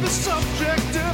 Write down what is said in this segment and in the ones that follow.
the subject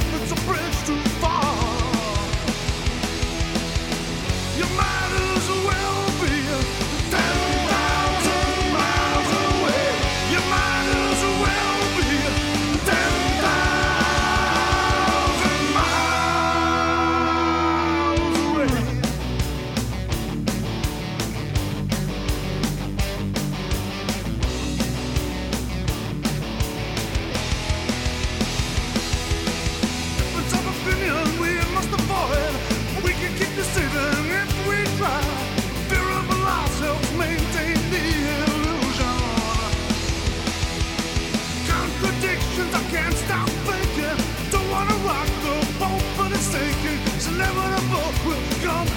We'll come